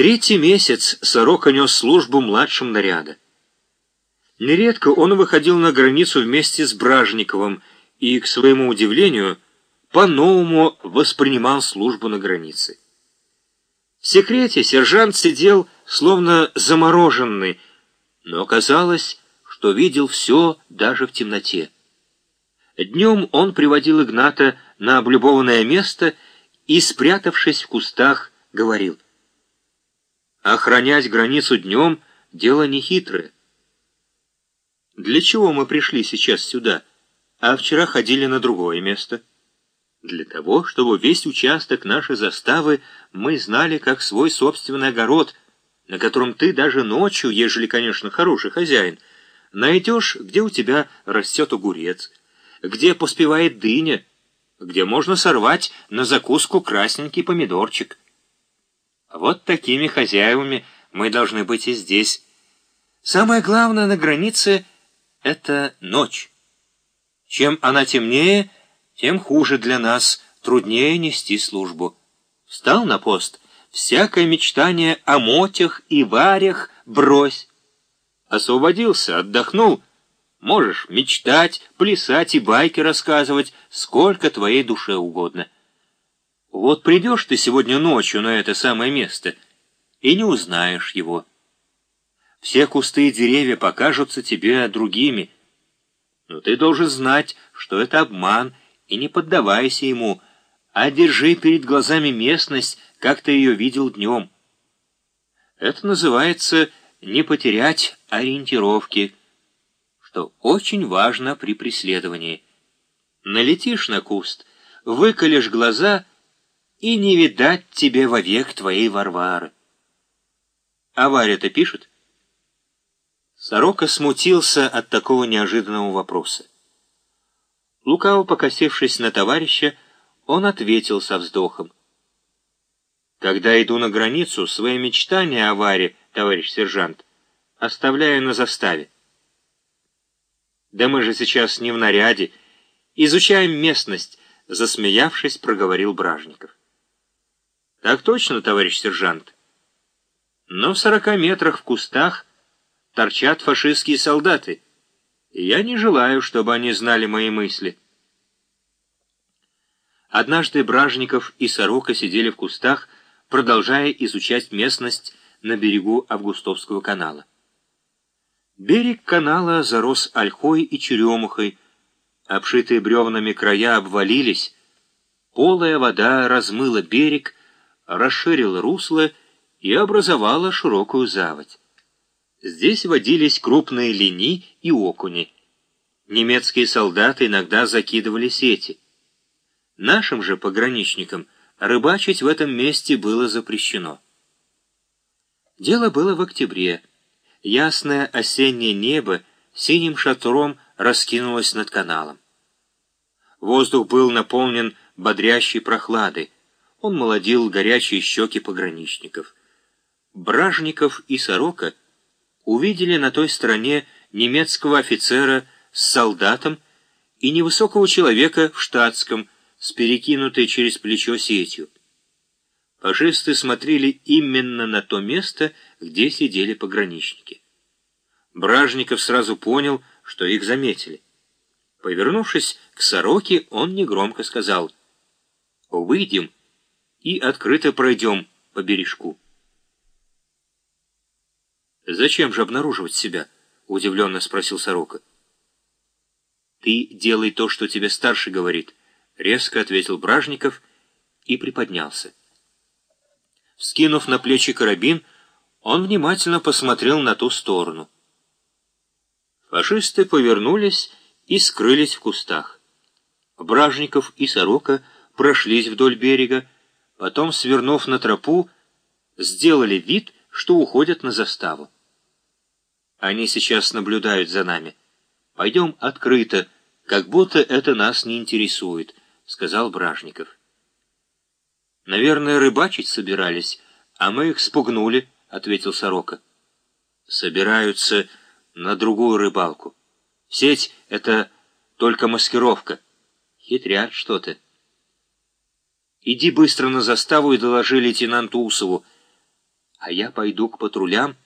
Третий месяц Сорока нес службу младшим наряда. Нередко он выходил на границу вместе с Бражниковым и, к своему удивлению, по-новому воспринимал службу на границе. В секрете сержант сидел, словно замороженный, но казалось, что видел все даже в темноте. Днем он приводил Игната на облюбованное место и, спрятавшись в кустах, говорил. «Охранять границу днем — дело нехитрое. Для чего мы пришли сейчас сюда, а вчера ходили на другое место?» Для того, чтобы весь участок нашей заставы мы знали как свой собственный огород, на котором ты даже ночью, ежели, конечно, хороший хозяин, найдешь, где у тебя растет огурец, где поспевает дыня, где можно сорвать на закуску красненький помидорчик. Вот такими хозяевами мы должны быть и здесь. Самое главное на границе — это ночь. Чем она темнее, тем хуже для нас, труднее нести службу. Встал на пост, всякое мечтание о мотях и варях брось. Освободился, отдохнул — Можешь мечтать, плясать и байки рассказывать, сколько твоей душе угодно. Вот придешь ты сегодня ночью на это самое место и не узнаешь его. Все кусты и деревья покажутся тебе другими. Но ты должен знать, что это обман, и не поддавайся ему, а держи перед глазами местность, как ты ее видел днем. Это называется не потерять ориентировки, что очень важно при преследовании. Налетишь на куст, выколешь глаза, и не видать тебе вовек твоей Варвары. А Варя-то пишет? Сорока смутился от такого неожиданного вопроса. Лукаво покосившись на товарища, он ответил со вздохом. «Когда иду на границу, свои мечтания о Варе, товарищ сержант, оставляю на заставе. «Да мы же сейчас не в наряде. Изучаем местность», — засмеявшись, проговорил Бражников. «Так точно, товарищ сержант. Но в сорока метрах в кустах торчат фашистские солдаты, и я не желаю, чтобы они знали мои мысли». Однажды Бражников и Сорока сидели в кустах, продолжая изучать местность на берегу Августовского канала. Берег канала зарос ольхой и черемухой, обшитые бревнами края обвалились, полая вода размыла берег, расширила русло и образовала широкую заводь. Здесь водились крупные лини и окуни. Немецкие солдаты иногда закидывали сети. Нашим же пограничникам рыбачить в этом месте было запрещено. Дело было в октябре. Ясное осеннее небо синим шатром раскинулось над каналом. Воздух был наполнен бодрящей прохладой. Он молодил горячие щеки пограничников. Бражников и Сорока увидели на той стороне немецкого офицера с солдатом и невысокого человека в штатском, с перекинутой через плечо сетью. Фашисты смотрели именно на то место, где сидели пограничники. Бражников сразу понял, что их заметили. Повернувшись к сороке, он негромко сказал «Выйдем и открыто пройдем по бережку». «Зачем же обнаруживать себя?» — удивленно спросил сорока. «Ты делай то, что тебе старший говорит», — резко ответил Бражников и приподнялся. Скинув на плечи карабин, он внимательно посмотрел на ту сторону. Фашисты повернулись и скрылись в кустах. Бражников и Сорока прошлись вдоль берега, потом, свернув на тропу, сделали вид, что уходят на заставу. Они сейчас наблюдают за нами. Пойдем открыто, как будто это нас не интересует, — сказал Бражников. Наверное, рыбачить собирались, а мы их спугнули, — ответил Сорока. Собираются на другую рыбалку. Сеть — это только маскировка. Хитрят что-то. Иди быстро на заставу и доложи лейтенанту Усову. а я пойду к патрулям,